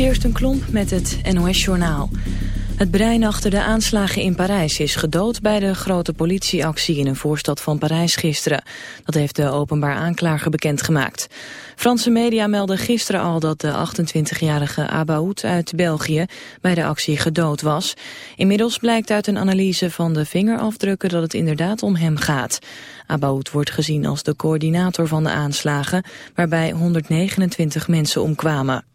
Kirsten Klomp met het NOS-journaal. Het brein achter de aanslagen in Parijs is gedood bij de grote politieactie in een voorstad van Parijs gisteren. Dat heeft de openbaar aanklager bekendgemaakt. Franse media melden gisteren al dat de 28-jarige Abaoud uit België bij de actie gedood was. Inmiddels blijkt uit een analyse van de vingerafdrukken dat het inderdaad om hem gaat. Abaoud wordt gezien als de coördinator van de aanslagen, waarbij 129 mensen omkwamen.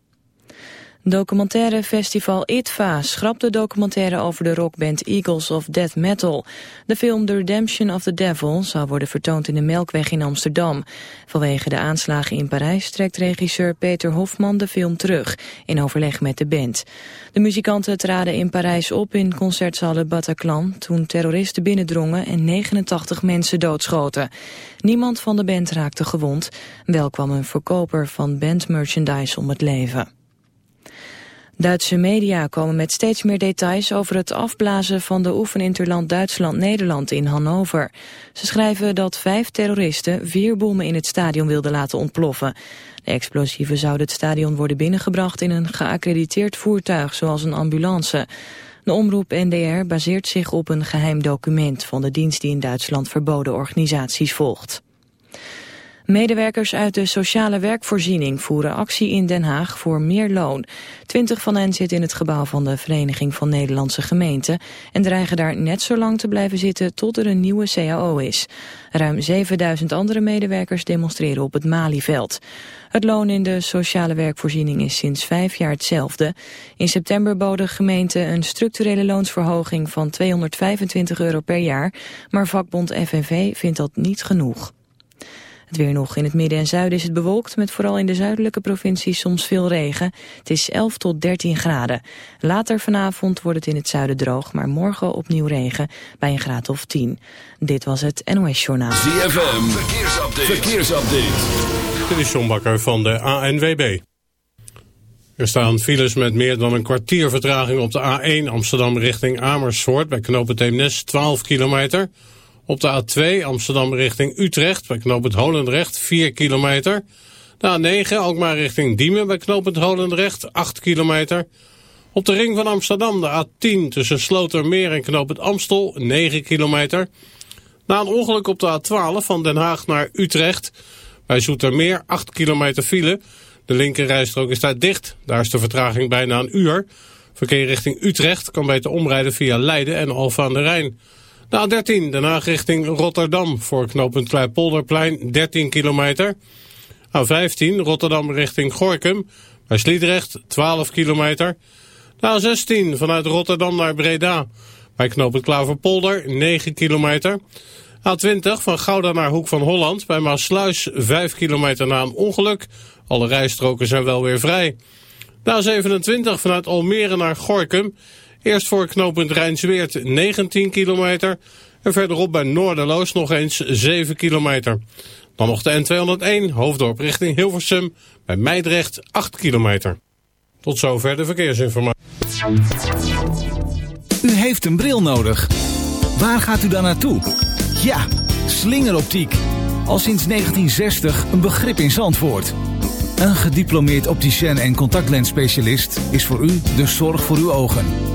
Documentaire festival ITVA schrapt de documentaire over de rockband Eagles of Death Metal. De film The Redemption of the Devil zal worden vertoond in de Melkweg in Amsterdam. Vanwege de aanslagen in Parijs trekt regisseur Peter Hofman de film terug, in overleg met de band. De muzikanten traden in Parijs op in concertzaal Bataclan toen terroristen binnendrongen en 89 mensen doodschoten. Niemand van de band raakte gewond, wel kwam een verkoper van bandmerchandise om het leven. Duitse media komen met steeds meer details over het afblazen van de oefeninterland Duitsland-Nederland in Hannover. Ze schrijven dat vijf terroristen vier bommen in het stadion wilden laten ontploffen. De explosieven zouden het stadion worden binnengebracht in een geaccrediteerd voertuig zoals een ambulance. De omroep NDR baseert zich op een geheim document van de dienst die in Duitsland verboden organisaties volgt. Medewerkers uit de sociale werkvoorziening voeren actie in Den Haag voor meer loon. Twintig van hen zitten in het gebouw van de Vereniging van Nederlandse Gemeenten en dreigen daar net zo lang te blijven zitten tot er een nieuwe CAO is. Ruim 7000 andere medewerkers demonstreren op het Malieveld. Het loon in de sociale werkvoorziening is sinds vijf jaar hetzelfde. In september boden gemeenten een structurele loonsverhoging van 225 euro per jaar, maar vakbond FNV vindt dat niet genoeg. Het weer nog. In het midden en zuiden is het bewolkt met vooral in de zuidelijke provincies soms veel regen. Het is 11 tot 13 graden. Later vanavond wordt het in het zuiden droog, maar morgen opnieuw regen bij een graad of 10. Dit was het NOS Journaal. ZFM, verkeersupdate. verkeersupdate. Dit is John Bakker van de ANWB. Er staan files met meer dan een kwartier vertraging op de A1 Amsterdam richting Amersfoort bij knooppunt Eemnes 12 kilometer... Op de A2 Amsterdam richting Utrecht bij knooppunt Holendrecht 4 kilometer. De A9 Alkmaar richting Diemen bij knooppunt Holendrecht 8 kilometer. Op de ring van Amsterdam de A10 tussen Slotermeer en knooppunt Amstel 9 kilometer. Na een ongeluk op de A12 van Den Haag naar Utrecht bij Zoetermeer 8 kilometer file. De linkerrijstrook is daar dicht. Daar is de vertraging bijna een uur. Verkeer richting Utrecht kan beter omrijden via Leiden en Alfa aan de Rijn. De A13, daarna richting Rotterdam voor knooppunt Kleipolderplein 13 kilometer. A15, Rotterdam richting Gorkum bij Sliedrecht 12 kilometer. De A16, vanuit Rotterdam naar Breda bij knooppunt Klaverpolder 9 kilometer. A20 van Gouda naar Hoek van Holland bij Maasluis 5 kilometer na een ongeluk. Alle rijstroken zijn wel weer vrij. De A27 vanuit Almere naar Gorkum Eerst voor knooppunt Rijnsweert 19 kilometer. En verderop bij Noorderloos nog eens 7 kilometer. Dan nog de N201 hoofddorp richting Hilversum. Bij Meidrecht 8 kilometer. Tot zover de verkeersinformatie. U heeft een bril nodig. Waar gaat u dan naartoe? Ja, slingeroptiek. Al sinds 1960 een begrip in Zandvoort. Een gediplomeerd opticien en contactlensspecialist is voor u de zorg voor uw ogen.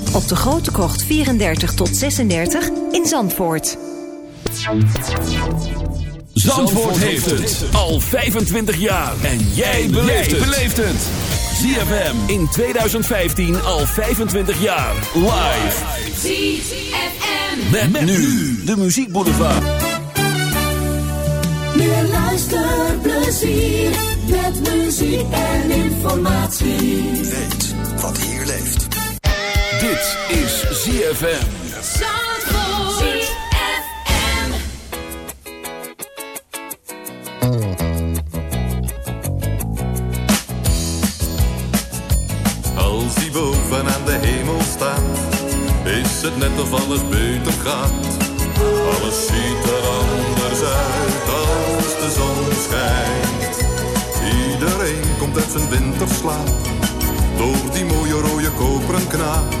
Op de Grote Kocht 34 tot 36 in Zandvoort. Zandvoort heeft het al 25 jaar. En jij beleeft het. ZFM in 2015 al 25 jaar. Live. ZFM. Met, met nu de muziekboulevard. Meer luisterplezier. Met muziek en informatie. Weet wat hier. Dit is ZFM. Als hij boven aan de hemel staat, is het net of alles beter gaat. Alles ziet er anders uit als de zon schijnt. Iedereen komt uit zijn winterslaap, door die mooie rode koperen knaap.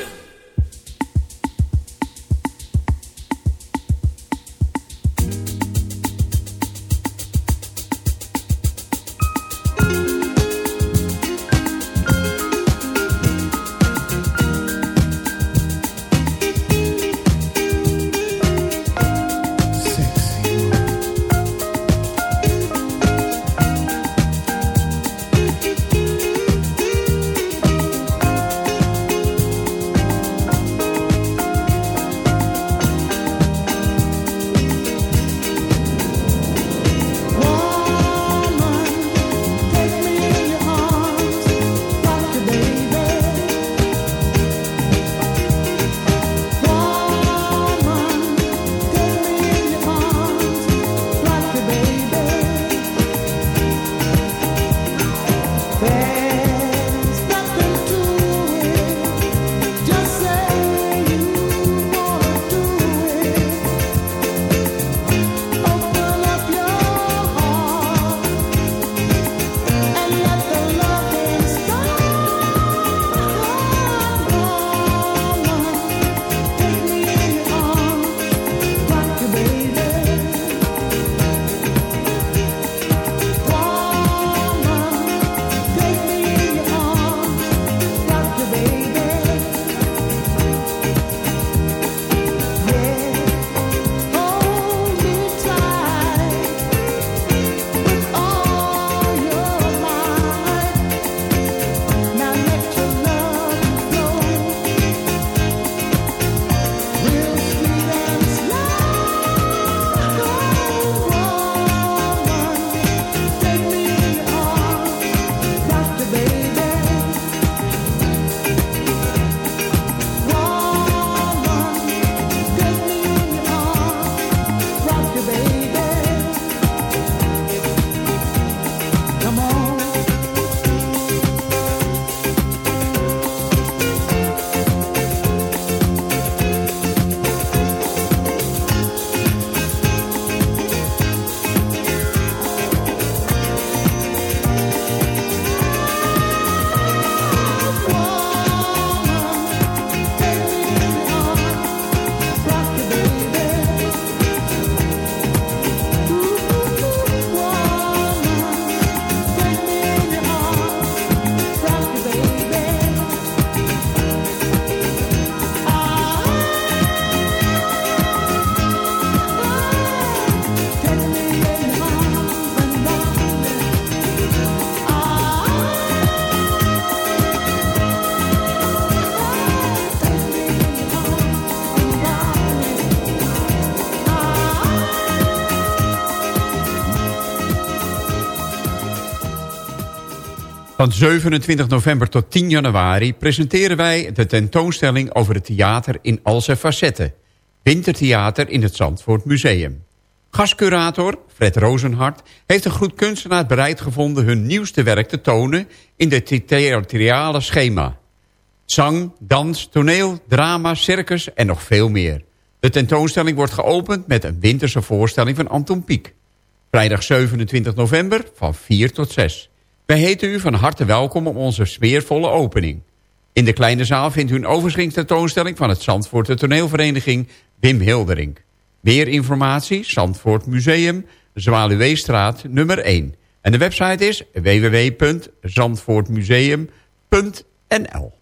Van 27 november tot 10 januari presenteren wij de tentoonstelling over het theater in al zijn facetten. Wintertheater in het Zandvoort Museum. Gastcurator Fred Rozenhart heeft een goed kunstenaar bereid gevonden hun nieuwste werk te tonen in dit theatrale schema. Zang, dans, toneel, drama, circus en nog veel meer. De tentoonstelling wordt geopend met een winterse voorstelling van Anton Pieck. Vrijdag 27 november van 4 tot 6. Wij heten u van harte welkom op onze smeervolle opening. In de kleine zaal vindt u een overschingstentoonstelling van het Zandvoortse toneelvereniging Wim Hilderink. Meer informatie, Zandvoort Museum, Zwaluweestraat nummer 1. En de website is www.zandvoortmuseum.nl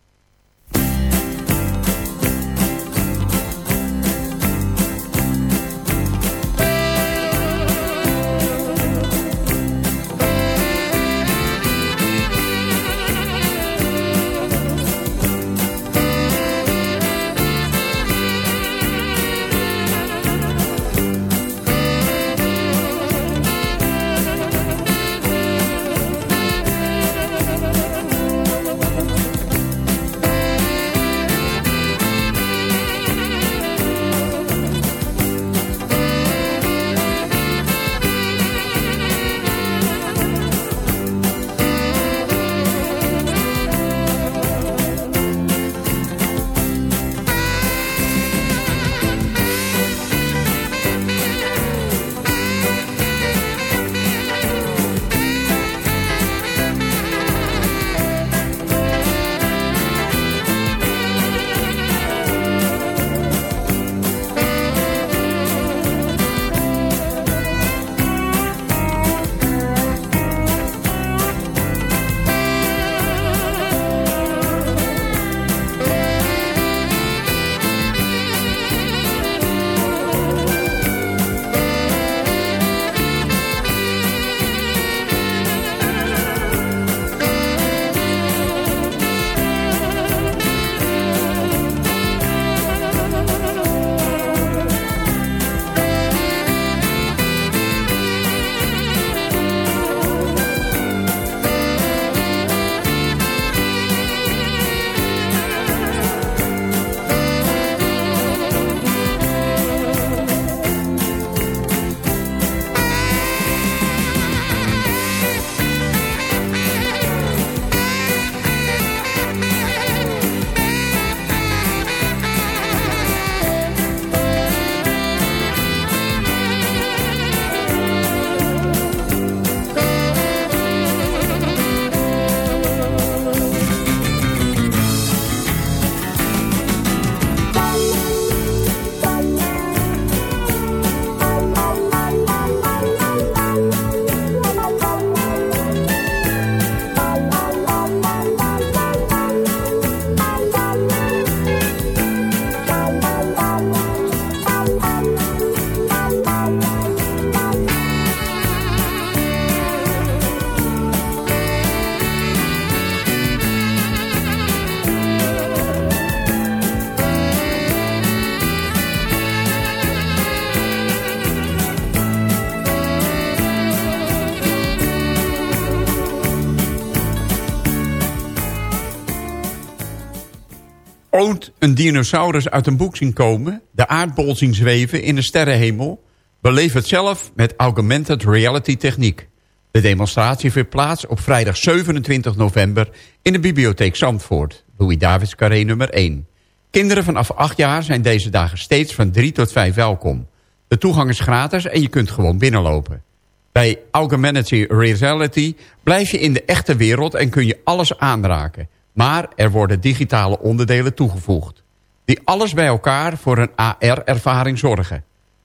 ooit een dinosaurus uit een boek zien komen... de aardbol zien zweven in de sterrenhemel... beleef het zelf met augmented reality techniek. De demonstratie vindt plaats op vrijdag 27 november... in de bibliotheek Zandvoort, Louis Davids Carré nummer 1. Kinderen vanaf 8 jaar zijn deze dagen steeds van 3 tot 5 welkom. De toegang is gratis en je kunt gewoon binnenlopen. Bij Augmented Reality blijf je in de echte wereld en kun je alles aanraken... Maar er worden digitale onderdelen toegevoegd. Die alles bij elkaar voor een AR-ervaring zorgen.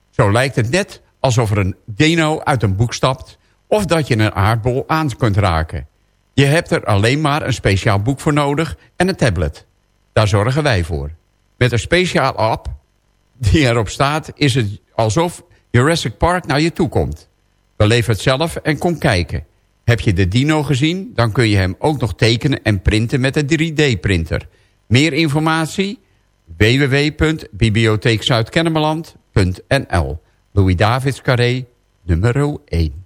Zo lijkt het net alsof er een dino uit een boek stapt... of dat je een aardbol aan kunt raken. Je hebt er alleen maar een speciaal boek voor nodig en een tablet. Daar zorgen wij voor. Met een speciaal app die erop staat... is het alsof Jurassic Park naar je toe komt. Beleef het zelf en kom kijken... Heb je de dino gezien? Dan kun je hem ook nog tekenen en printen met een 3D-printer. Meer informatie? www.bibliotheekzuidkennemerland.nl Louis Davids Carré, nummer 1.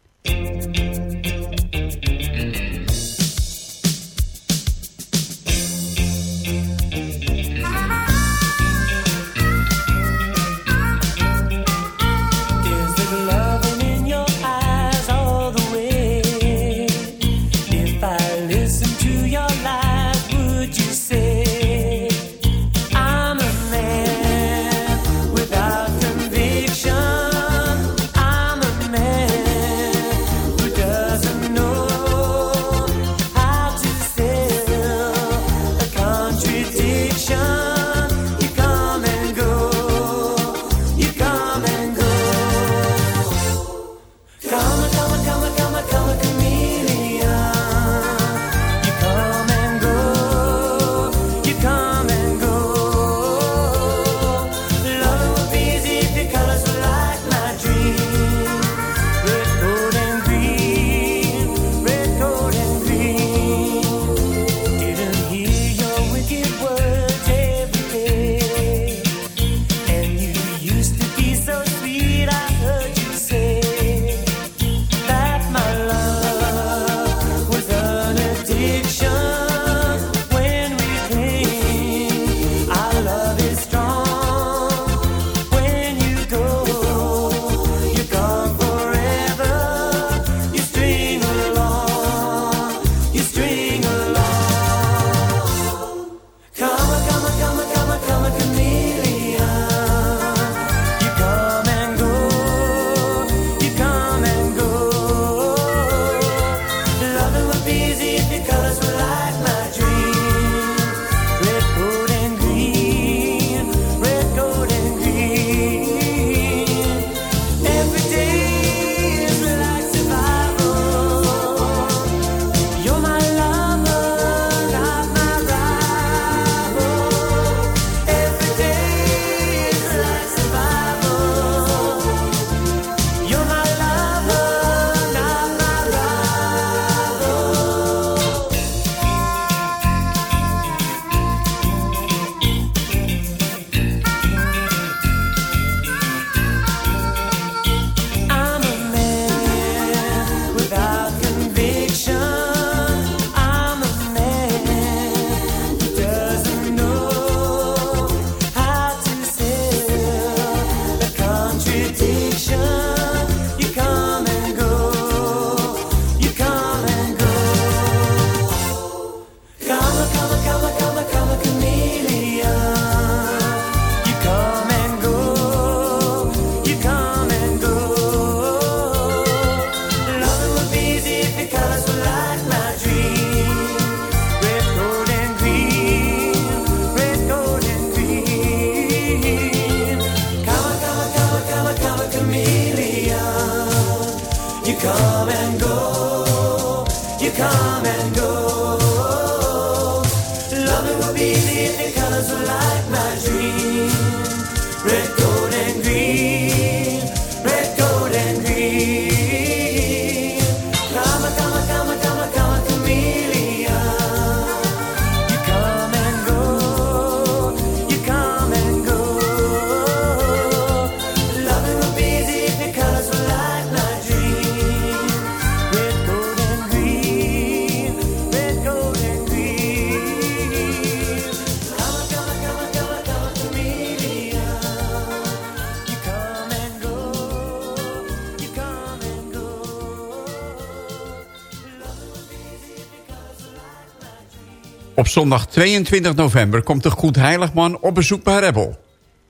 Zondag 22 november komt de Goed Heiligman op bezoek bij Rebel.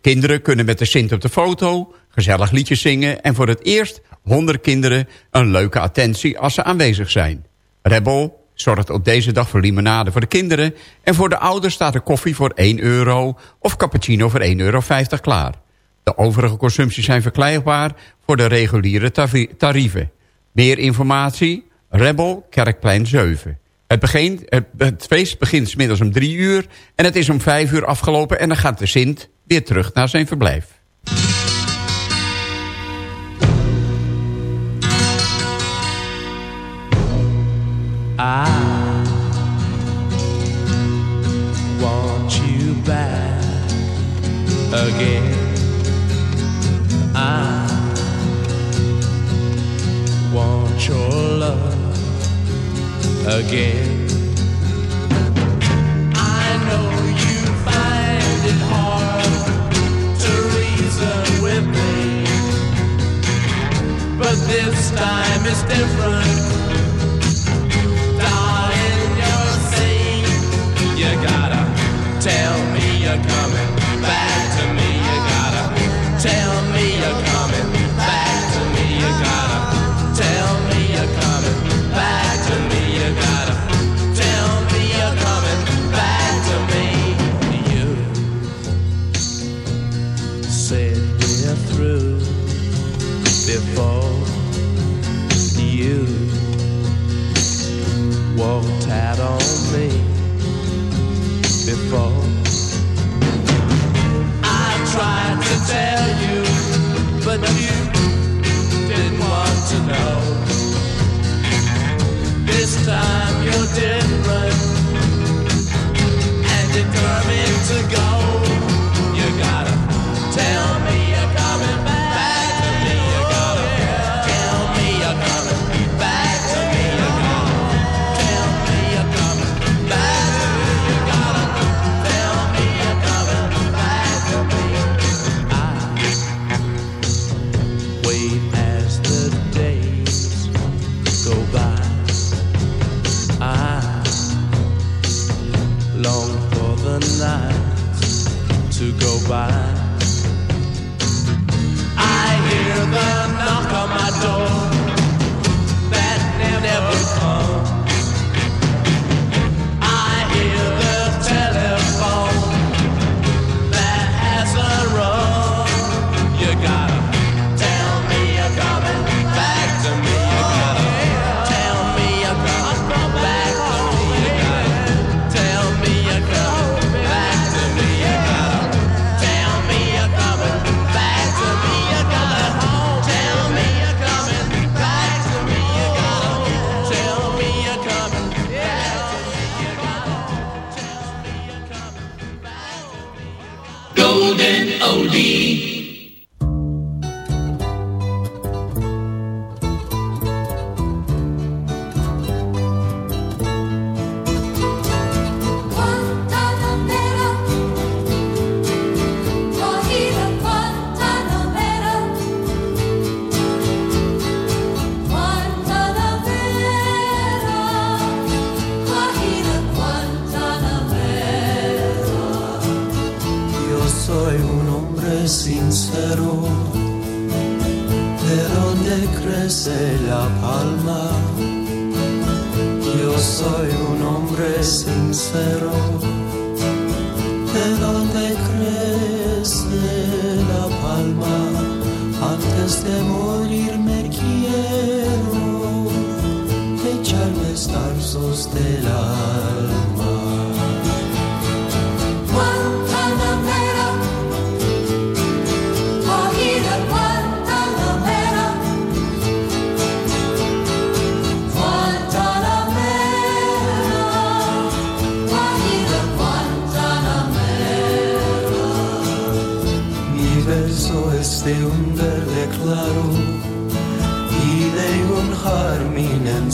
Kinderen kunnen met de Sint op de foto, gezellig liedjes zingen... en voor het eerst 100 kinderen een leuke attentie als ze aanwezig zijn. Rebel zorgt op deze dag voor limonade voor de kinderen... en voor de ouders staat er koffie voor 1 euro of cappuccino voor 1,50 euro klaar. De overige consumpties zijn verkrijgbaar voor de reguliere tarieven. Meer informatie? Rebel, Kerkplein 7. Het, het, feest begint middags om drie uur en het is om vijf uur afgelopen... en dan gaat de Sint weer terug naar zijn verblijf. Want you back again. I want your love. Again. I know you find it hard to reason with me, but this time is different. Antes de morir me quiero echarme estarzos del alma.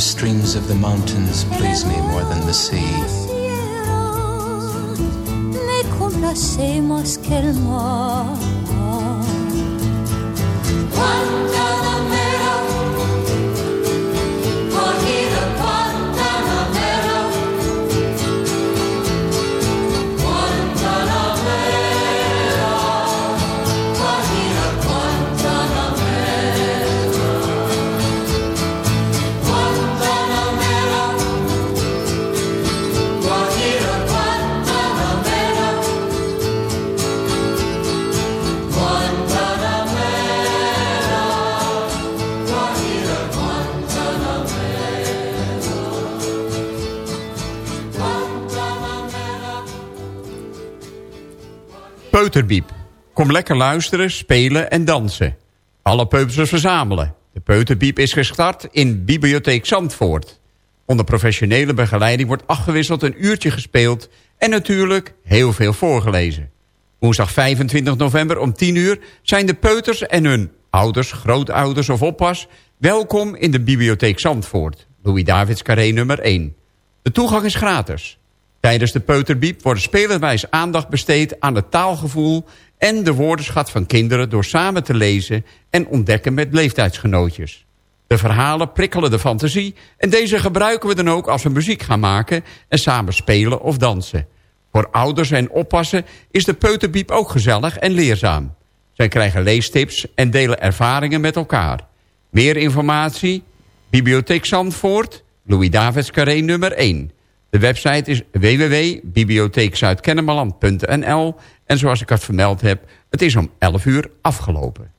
The streams of the mountains please me more than the sea. Kom lekker luisteren, spelen en dansen. Alle peuters verzamelen. De Peuterbiep is gestart in Bibliotheek Zandvoort. Onder professionele begeleiding wordt afgewisseld een uurtje gespeeld... en natuurlijk heel veel voorgelezen. Woensdag 25 november om 10 uur zijn de peuters en hun ouders, grootouders of oppas... welkom in de Bibliotheek Zandvoort, Louis Davids Carré nummer 1. De toegang is gratis. Tijdens de peuterbiep wordt spelerwijs aandacht besteed aan het taalgevoel... en de woordenschat van kinderen door samen te lezen en ontdekken met leeftijdsgenootjes. De verhalen prikkelen de fantasie en deze gebruiken we dan ook als we muziek gaan maken... en samen spelen of dansen. Voor ouders en oppassen is de peuterbiep ook gezellig en leerzaam. Zij krijgen leestips en delen ervaringen met elkaar. Meer informatie? Bibliotheek Zandvoort, Louis Davids Carré nummer 1. De website is www.bibliotheekzuidkennemerland.nl en zoals ik het vermeld heb, het is om 11 uur afgelopen.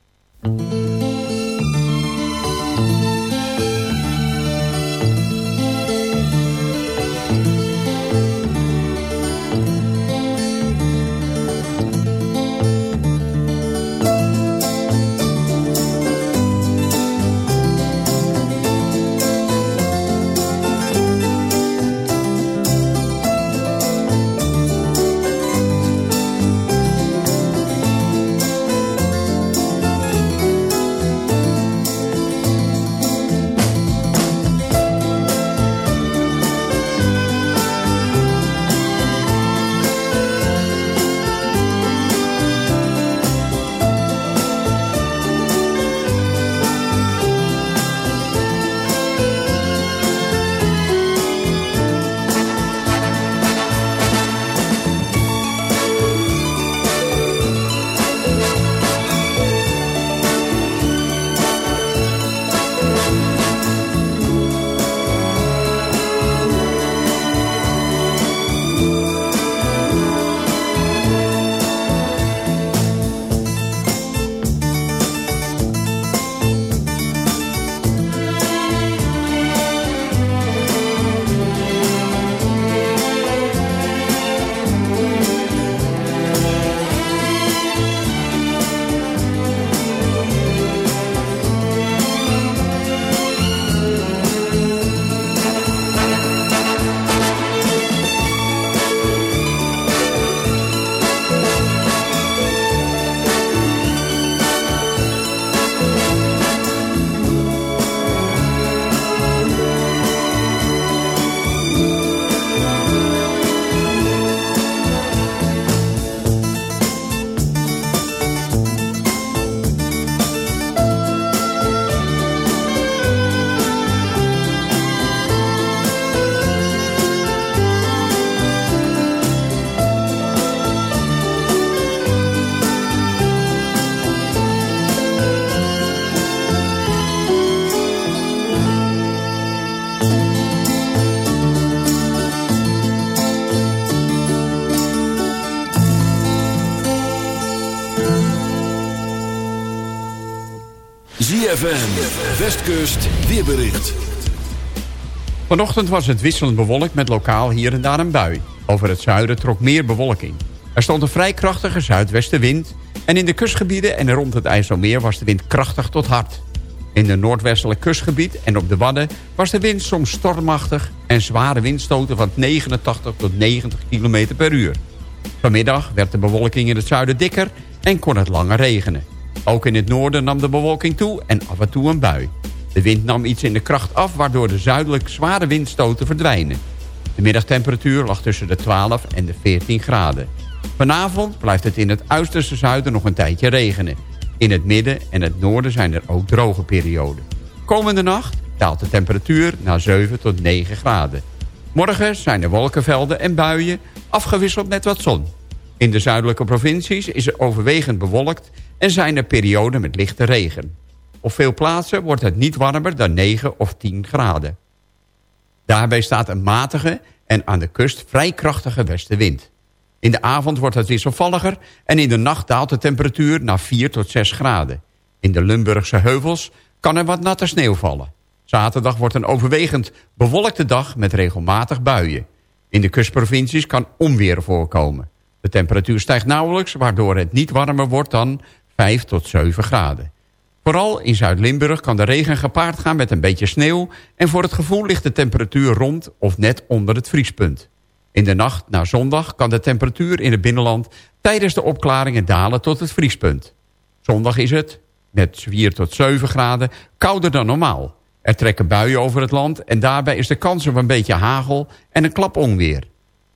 ZFM, Westkust, weerbericht. Vanochtend was het wisselend bewolkt met lokaal hier en daar een bui. Over het zuiden trok meer bewolking. Er stond een vrij krachtige zuidwestenwind... en in de kustgebieden en rond het IJsselmeer was de wind krachtig tot hard. In de noordwestelijk kustgebied en op de Wadden was de wind soms stormachtig... en zware windstoten van 89 tot 90 km per uur. Vanmiddag werd de bewolking in het zuiden dikker en kon het langer regenen. Ook in het noorden nam de bewolking toe en af en toe een bui. De wind nam iets in de kracht af, waardoor de zuidelijk zware windstoten verdwijnen. De middagtemperatuur lag tussen de 12 en de 14 graden. Vanavond blijft het in het uiterste zuiden nog een tijdje regenen. In het midden en het noorden zijn er ook droge perioden. Komende nacht daalt de temperatuur naar 7 tot 9 graden. Morgen zijn er wolkenvelden en buien, afgewisseld met wat zon. In de zuidelijke provincies is het overwegend bewolkt en zijn er perioden met lichte regen. Op veel plaatsen wordt het niet warmer dan 9 of 10 graden. Daarbij staat een matige en aan de kust vrij krachtige westenwind. In de avond wordt het wisselvalliger en in de nacht daalt de temperatuur naar 4 tot 6 graden. In de Limburgse heuvels kan er wat natte sneeuw vallen. Zaterdag wordt een overwegend bewolkte dag met regelmatig buien. In de kustprovincies kan onweer voorkomen. De temperatuur stijgt nauwelijks, waardoor het niet warmer wordt dan 5 tot 7 graden. Vooral in Zuid-Limburg kan de regen gepaard gaan met een beetje sneeuw... en voor het gevoel ligt de temperatuur rond of net onder het vriespunt. In de nacht naar zondag kan de temperatuur in het binnenland... tijdens de opklaringen dalen tot het vriespunt. Zondag is het, met 4 tot 7 graden, kouder dan normaal. Er trekken buien over het land en daarbij is de kans op een beetje hagel en een klap onweer.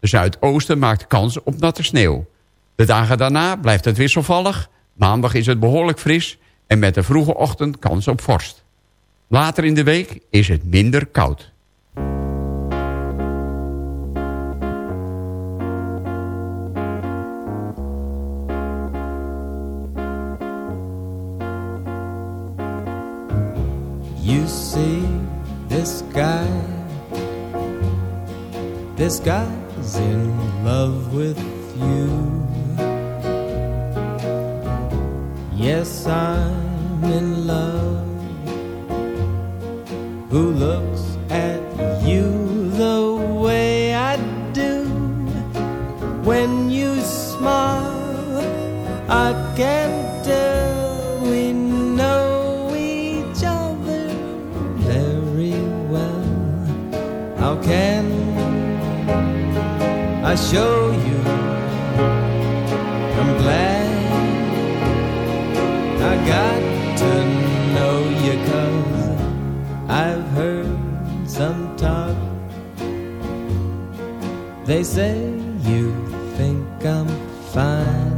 De zuidoosten maakt kans op natte sneeuw. De dagen daarna blijft het wisselvallig. Maandag is het behoorlijk fris en met de vroege ochtend kans op vorst. Later in de week is het minder koud. You see this guy, this guy's in love with you. Yes, I'm in love. Who looks at you the way I do? When you smile, I can't tell we know each other very well. How can I show you? Got to know you cause I've heard some talk. They say you think I'm fine.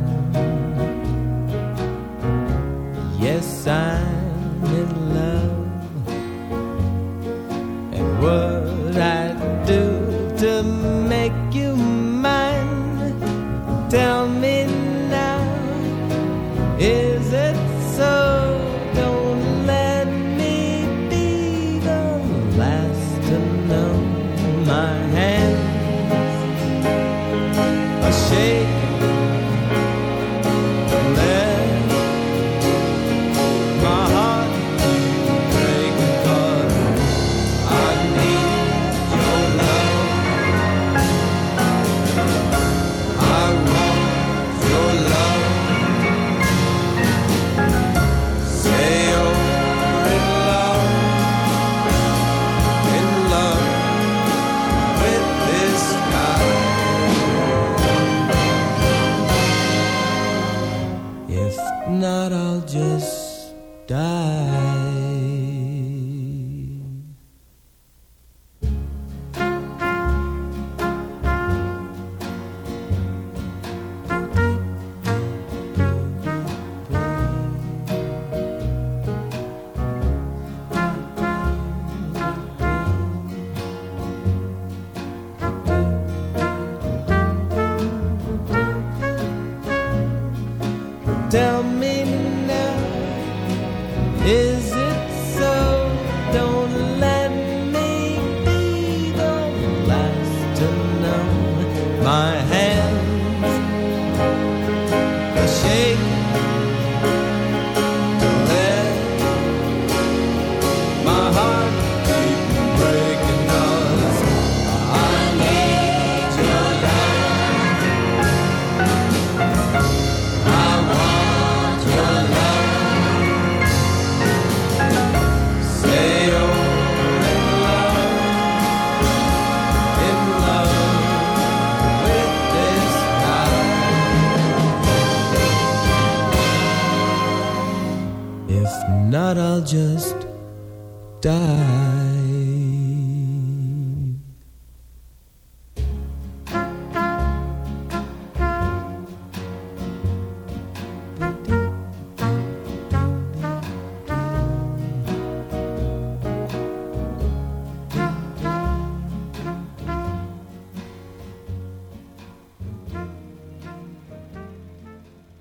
Yes, I'm in love. And what I do to make you mine? Tell me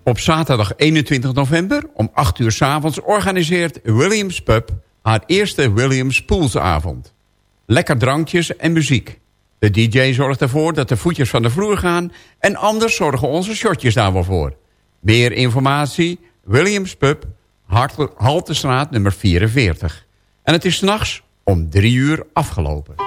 Op zaterdag 21 november om 8 uur s avonds organiseert Williams Pub haar eerste Williams Poolsavond. Lekker drankjes en muziek. De DJ zorgt ervoor dat de voetjes van de vloer gaan... en anders zorgen onze shotjes daar wel voor. Meer informatie, Williams Pub, Haltestraat nummer 44. En het is s'nachts om 3 uur afgelopen.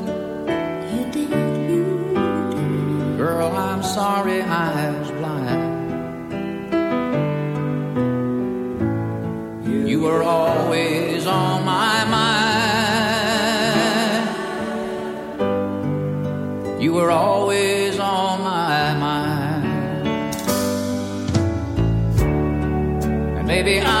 Girl, I'm sorry I was blind. You were always on my mind. You were always on my mind. And maybe I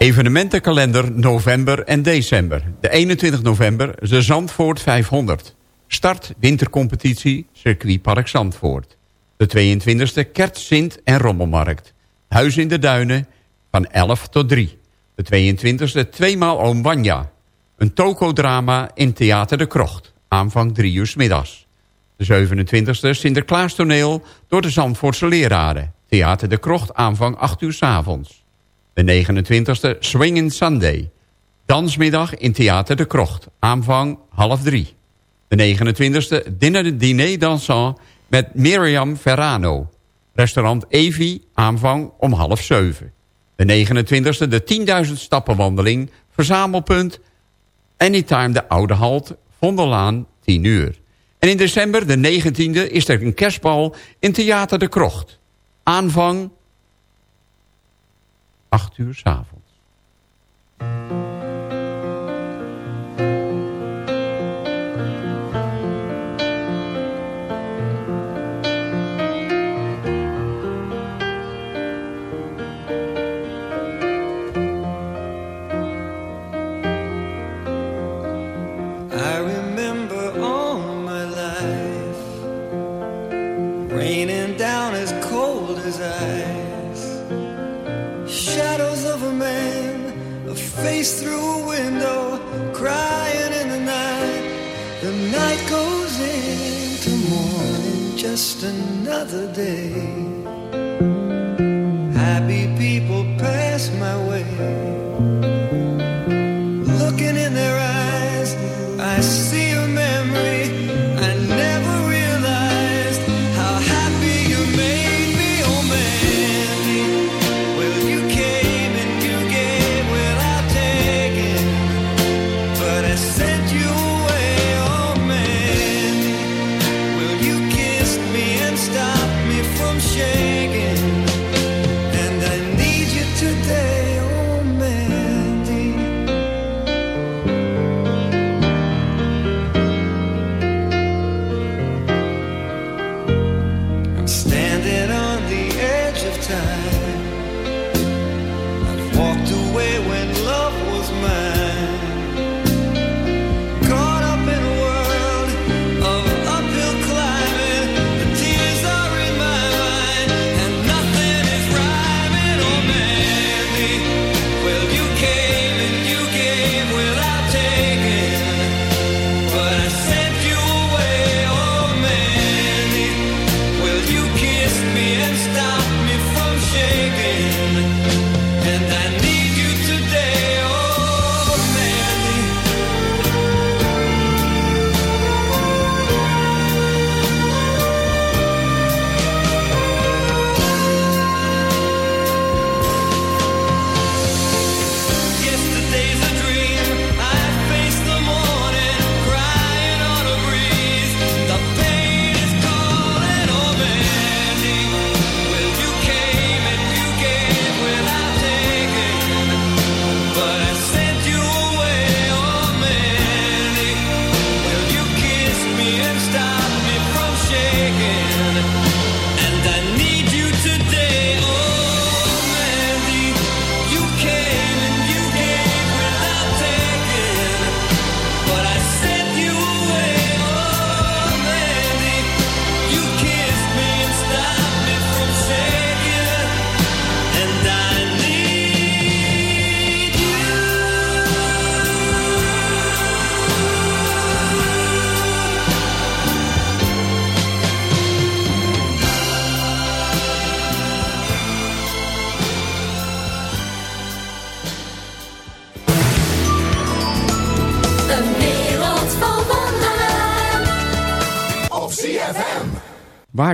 Evenementenkalender november en december. De 21 november de Zandvoort 500. Start wintercompetitie circuitpark Zandvoort. De 22e Kert, Sint en Rommelmarkt. Huis in de Duinen van 11 tot 3. De 22e tweemaal Oom Wanja. Een tokodrama in Theater de Krocht. Aanvang 3 uur middags. De 27e Sinterklaastoneel door de Zandvoortse leraren. Theater de Krocht aanvang 8 uur 's avonds. De 29e Swingin' Sunday. Dansmiddag in Theater de Krocht. Aanvang half drie. De 29e Dinner Diner Dansant met Miriam Ferrano. Restaurant Evi. Aanvang om half zeven. De 29e de 10.000 stappenwandeling, verzamelpunt Anytime de Oude Halt, Vondellaan, 10 uur. En in december, de 19e, is er een kerstbal in Theater de Krocht. Aanvang 8 uur s'avonds. I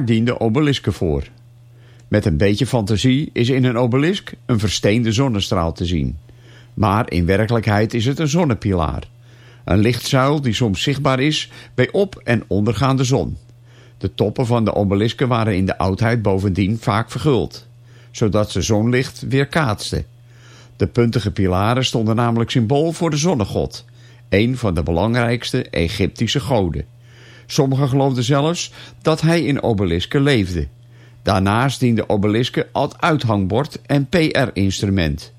Waar dient de obeliske voor? Met een beetje fantasie is in een obelisk een versteende zonnestraal te zien. Maar in werkelijkheid is het een zonnepilaar. Een lichtzuil die soms zichtbaar is bij op- en ondergaande zon. De toppen van de obelisken waren in de oudheid bovendien vaak verguld, zodat ze zonlicht weerkaatsten. De puntige pilaren stonden namelijk symbool voor de zonnegod, een van de belangrijkste Egyptische goden. Sommigen geloofden zelfs dat hij in obelisken leefde. Daarnaast diende obelisken als uithangbord en PR-instrument.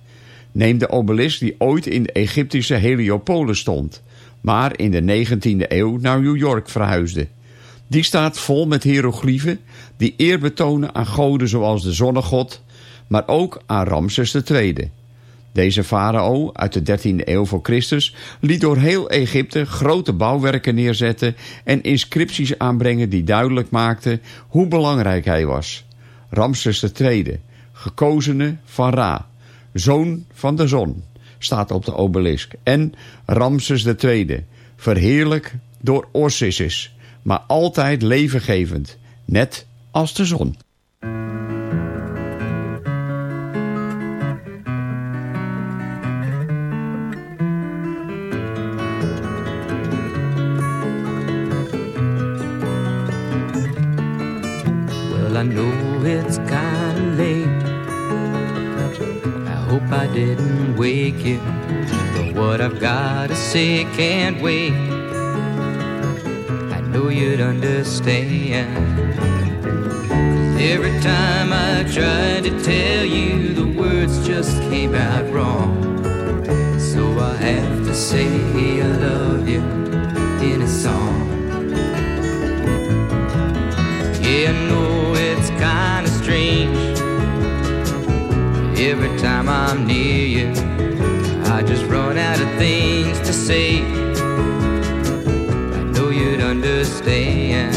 Neem de obelisk die ooit in de Egyptische Heliopolis stond, maar in de 19e eeuw naar New York verhuisde. Die staat vol met hieroglyphen die eer betonen aan goden zoals de zonnegod, maar ook aan Ramses II. Deze farao uit de 13e eeuw voor Christus liet door heel Egypte grote bouwwerken neerzetten en inscripties aanbrengen die duidelijk maakten hoe belangrijk hij was. Ramses II, gekozene van Ra, zoon van de zon, staat op de obelisk. En Ramses II, verheerlijk door Osiris, maar altijd levengevend, net als de zon. I know it's kinda late. I hope I didn't wake you. But what I've gotta say can't wait. I know you'd understand. every time I tried to tell you, the words just came out wrong. So I have to say I love you in a song. Yeah, I Every time I'm near you, I just run out of things to say. I know you'd understand.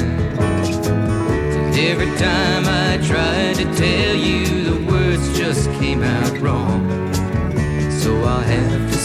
every time I tried to tell you, the words just came out wrong. So I'll have to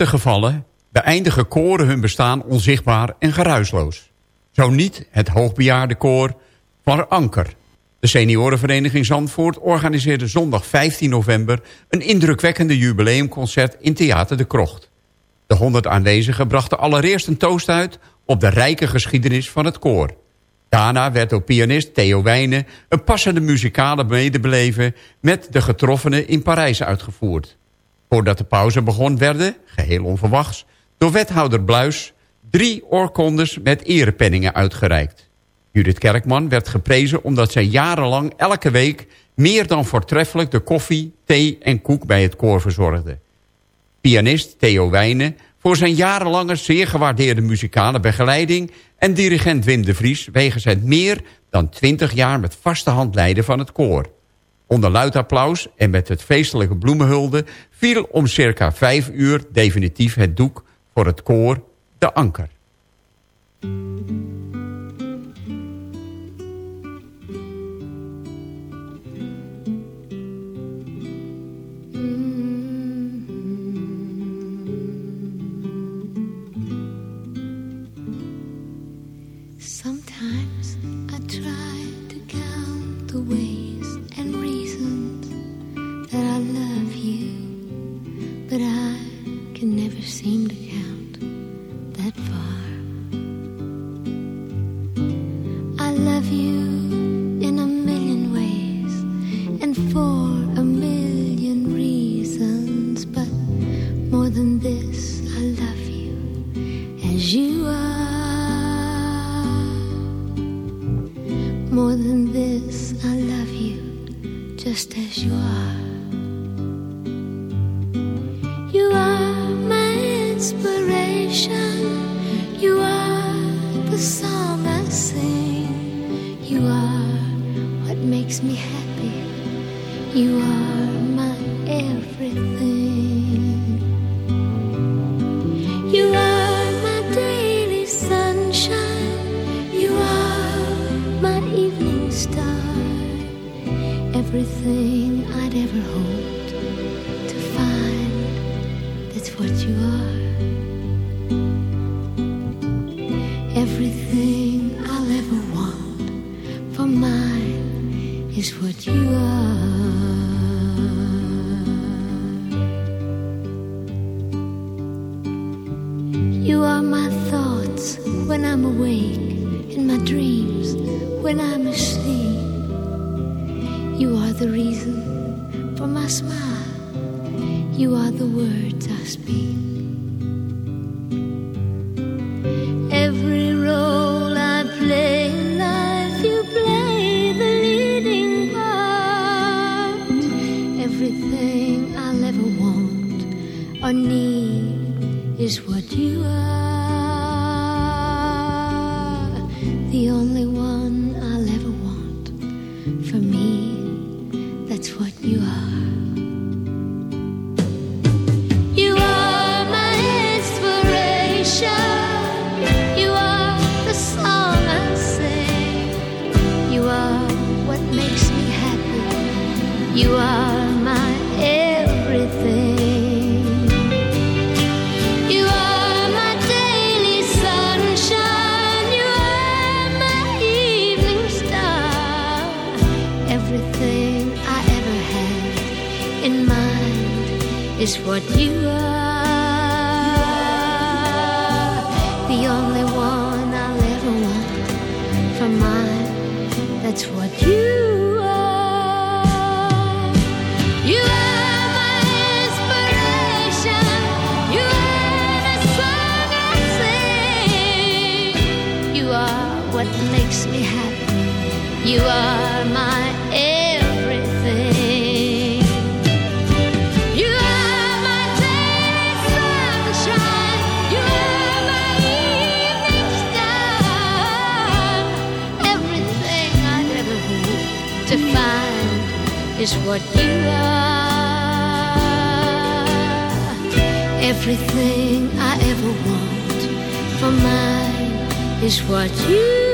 meeste gevallen beëindigen koren hun bestaan onzichtbaar en geruisloos. Zo niet het hoogbejaarde koor van Anker. De seniorenvereniging Zandvoort organiseerde zondag 15 november... een indrukwekkende jubileumconcert in Theater de Krocht. De 100 aanwezigen brachten allereerst een toast uit... op de rijke geschiedenis van het koor. Daarna werd door pianist Theo Wijnen... een passende muzikale medebeleven... met de getroffenen in Parijs uitgevoerd. Voordat de pauze begon werden, geheel onverwachts... door wethouder Bluis drie oorkondes met erepenningen uitgereikt. Judith Kerkman werd geprezen omdat zij jarenlang elke week... meer dan voortreffelijk de koffie, thee en koek bij het koor verzorgde. Pianist Theo Wijnen voor zijn jarenlange zeer gewaardeerde muzikale begeleiding... en dirigent Wim de Vries wegens het meer dan 20 jaar met vaste hand leiden van het koor. Onder luid applaus en met het feestelijke bloemenhulde... viel om circa vijf uur definitief het doek voor het koor De Anker. Everything I'd ever hoped to find. That's what you are. Everything I'll ever want for mine is what you makes me happy. You are my everything. You are my daily sunshine. You are my evening star. Everything I'd ever hope to find is what you are. Everything I ever want for mine is what you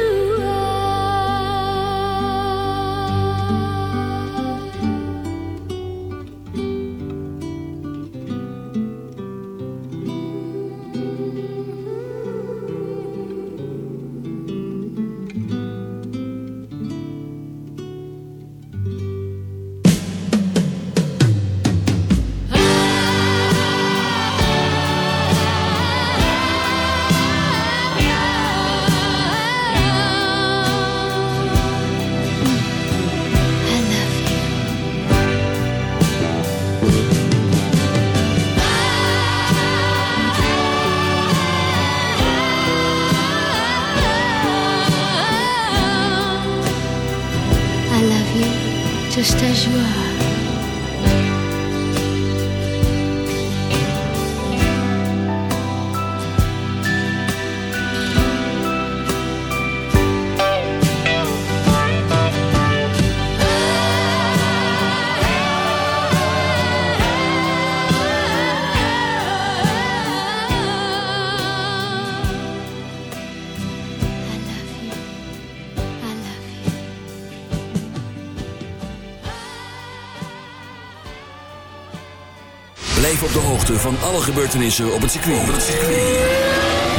Blijf op de hoogte van alle gebeurtenissen op het circuit.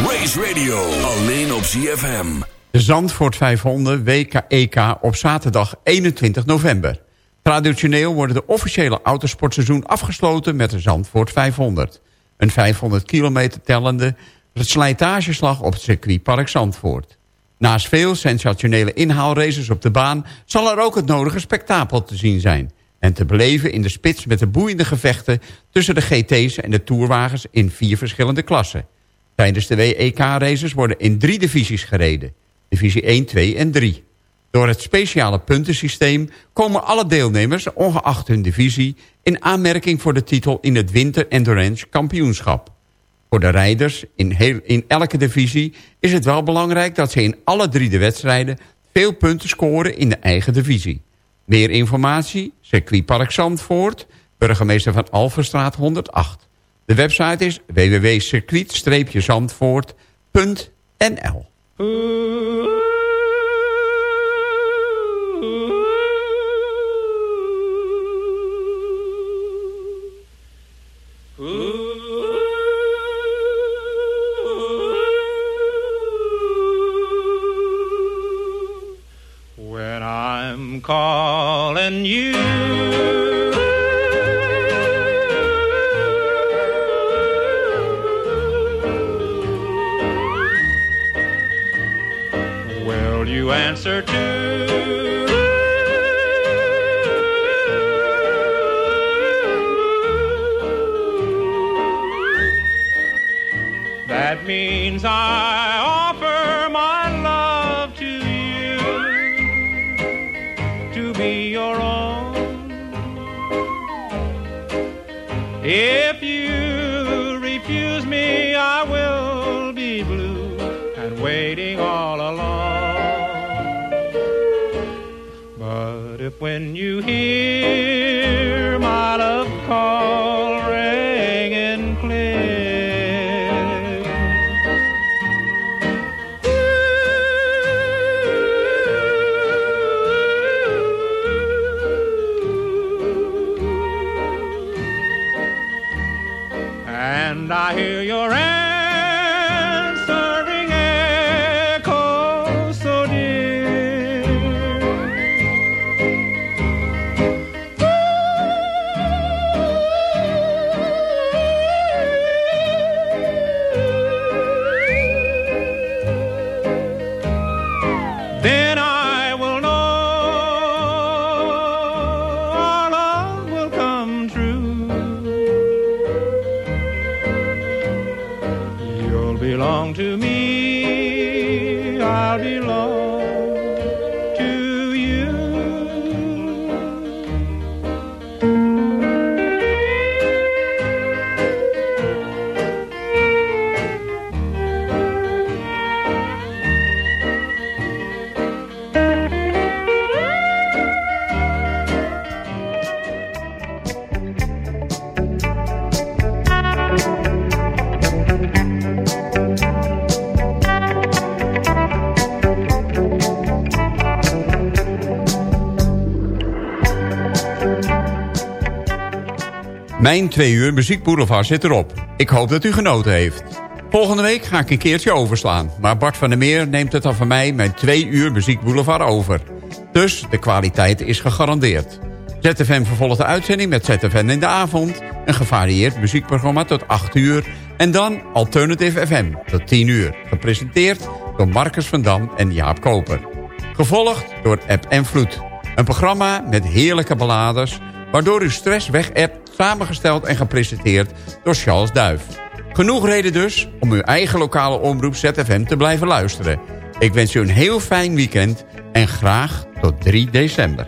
Race Radio, alleen op ZFM. De Zandvoort 500 WK-EK op zaterdag 21 november. Traditioneel worden de officiële autosportseizoen afgesloten met de Zandvoort 500. Een 500 kilometer tellende slijtageslag op het circuitpark Zandvoort. Naast veel sensationele inhaalraces op de baan... zal er ook het nodige spektakel te zien zijn. En te beleven in de spits met de boeiende gevechten... tussen de GT's en de tourwagens in vier verschillende klassen. Tijdens de WEK-races worden in drie divisies gereden. Divisie 1, 2 en 3. Door het speciale puntensysteem komen alle deelnemers, ongeacht hun divisie... in aanmerking voor de titel in het Winter Endurance Kampioenschap. Voor de rijders in, heel, in elke divisie is het wel belangrijk... dat ze in alle drie de wedstrijden veel punten scoren in de eigen divisie. Meer informatie, circuitpark Zandvoort, burgemeester van Alverstraat 108. De website is www.circuit-zandvoort.nl than you. you answer to. That means I offer my If you refuse me, I will be blue and waiting all alone. But if when you hear my love call Mijn twee uur muziekboulevard zit erop. Ik hoop dat u genoten heeft. Volgende week ga ik een keertje overslaan. Maar Bart van der Meer neemt het dan van mij mijn twee uur muziekboulevard over. Dus de kwaliteit is gegarandeerd. ZFM vervolgt de uitzending met ZFM in de avond. Een gevarieerd muziekprogramma tot 8 uur. En dan Alternative FM tot 10 uur. Gepresenteerd door Marcus van Dam en Jaap Koper. Gevolgd door App en Vloed. Een programma met heerlijke ballades... waardoor u stress weg appt, samengesteld en gepresenteerd door Charles Duif. Genoeg reden dus om uw eigen lokale omroep ZFM te blijven luisteren. Ik wens u een heel fijn weekend en graag tot 3 december.